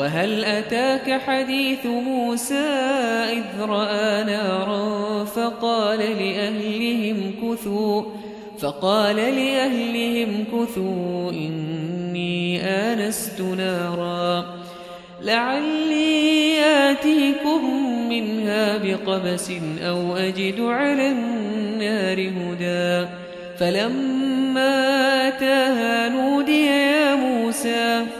وهل أتاك حديث موسى إذ رأى نارا فقال لأهلهم كثوا فقال لأهلهم كثوا إني آنست نارا لعلي آتيكم منها بقبس أو أجد على النار هدى فلما أتاها نودي يا موسى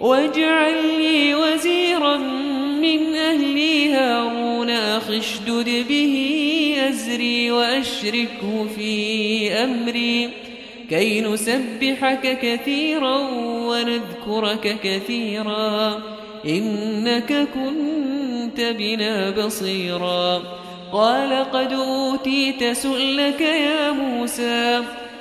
واجعل لي وزيرا من أهلي هارون أخي اشدد به أزري وأشركه في أمري. كي نسبحك كثيرا ونذكرك كثيرا إنك كنت بنا بصيرا. قال قد أوتيت سؤلك يا موسى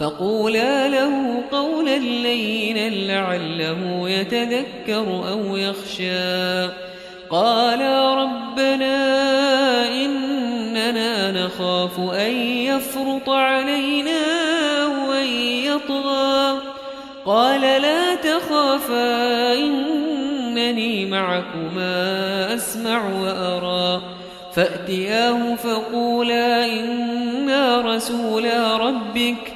فقولا له قولا لينا لعله يتذكر أو يخشى. قالا ربنا إننا نخاف أن يفرط علينا أو أن يطغى. قال لا تخافا إنني معكما أسمع وأرى. فأتياه فقولا إنا رسولا ربك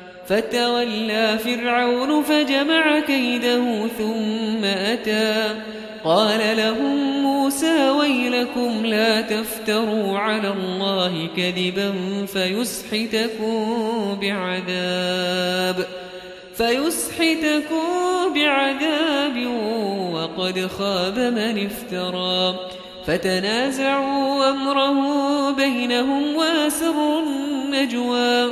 فتولى فرعون فجمع كيده ثم أتى. قال لهم موسى ويلكم لا تفتروا على الله كذبا فيسحتكم بعذاب فيسحتكم بعذاب وقد خاب من افترى. فتنازعوا أمره بينهم وأسروا النجوى.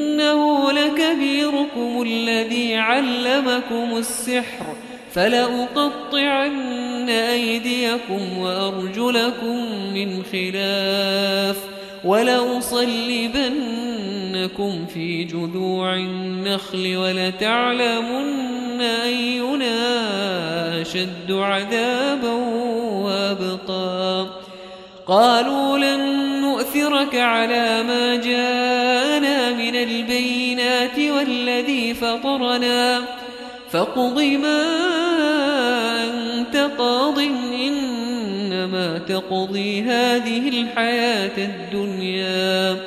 إنه لكبيركم الذي علمكم السحر فلأقطعن أيديكم وأرجلكم من خلاف ولأصلبنكم في جذوع النخل ولتعلمن أينا أشد عذابا وأبقى. قالوا لن نؤثرك على ما جاءنا من البينات والذي فطرنا. فاقض ما أنت قاض إنما تقضي هذه الحياة الدنيا.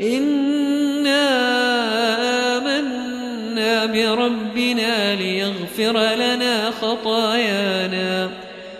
إنا آمنا بربنا ليغفر لنا خطايانا.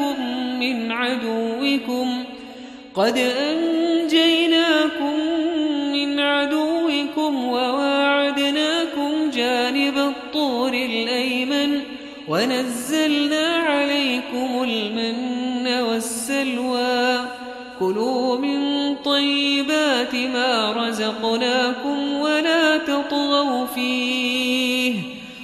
أنجيناكم من عدوكم قد أنجيناكم من عدوكم وواعدناكم جانب الطور الأيمن ونزلنا عليكم المن والسلوى كلوا من طيبات ما رزقناكم ولا تطغوا فيه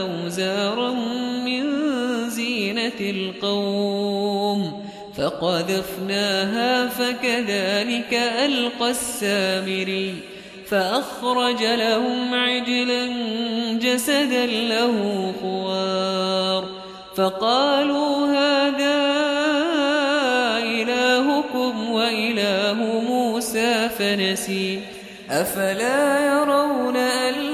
أوزارا من زينة القوم فقذفناها فكذلك ألقى السامري فأخرج لهم عجلا جسدا له خوار فقالوا هذا إلهكم وإله موسى فنسي أفلا يرون ألا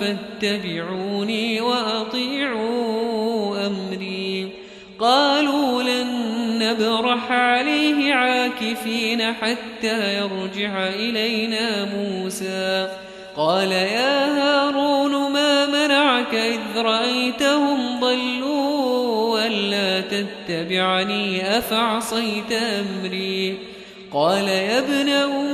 فاتبعوني وأطيعوا أمري. قالوا لن نبرح عليه عاكفين حتى يرجع إلينا موسى. قال يا هارون ما منعك إذ رأيتهم ضلوا ولا تتبعني أفعصيت أمري؟ قال يا ابن أم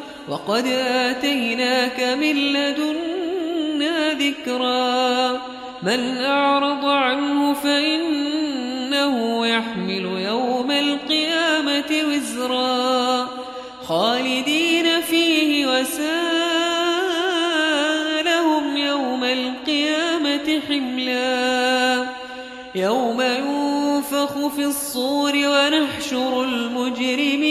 وقد آتيناك من لدنا ذكرا. من أعرض عنه فإنه يحمل يوم القيامة وزرا. خالدين فيه وساء لهم يوم القيامة حملا. يوم ينفخ في الصور ونحشر المجرمين.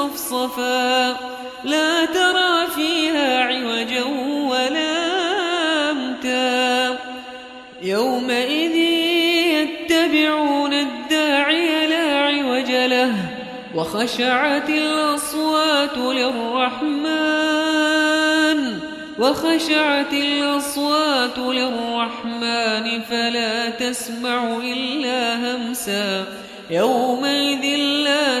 صفصفا لا ترى فيها عوجا ولا أمتا. يومئذ يتبعون الداعي لا عوج له. وخشعت الأصوات للرحمن. وخشعت الأصوات للرحمن فلا تسمع إلا همسا. يومئذ لا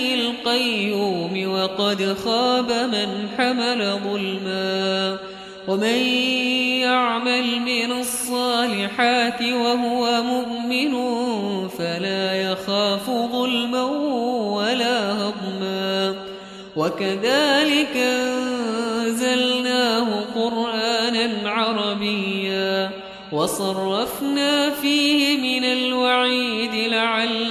القيوم وقد خاب من حمل ظلما ومن يعمل من الصالحات وهو مؤمن فلا يخاف ظلما ولا هضما وكذلك أنزلناه قرآنا عربيا وصرفنا فيه من الوعيد أو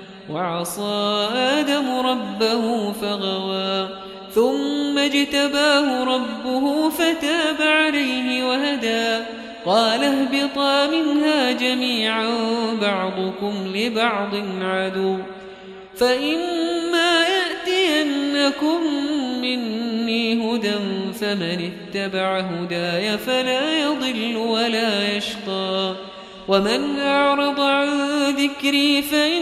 وعصى آدم ربه فغوى ثم اجتباه ربه فتاب عليه وهدى. قال اهبطا منها جميعا بعضكم لبعض عدو. فإما يأتينكم مني هدى فمن اتبع هداي فلا يضل ولا يشقى. ومن أعرض عن ذكري فإن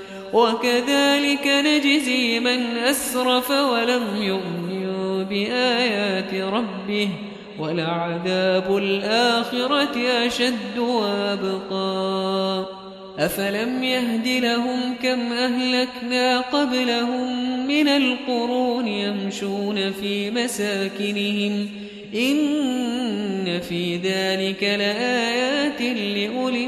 وكذلك نجزي من أسرف ولم يؤمن بآيات ربه ولعذاب الآخرة أشد وأبقى. أفلم يهد لهم كم أهلكنا قبلهم من القرون يمشون في مساكنهم. إن في ذلك لآيات لأولي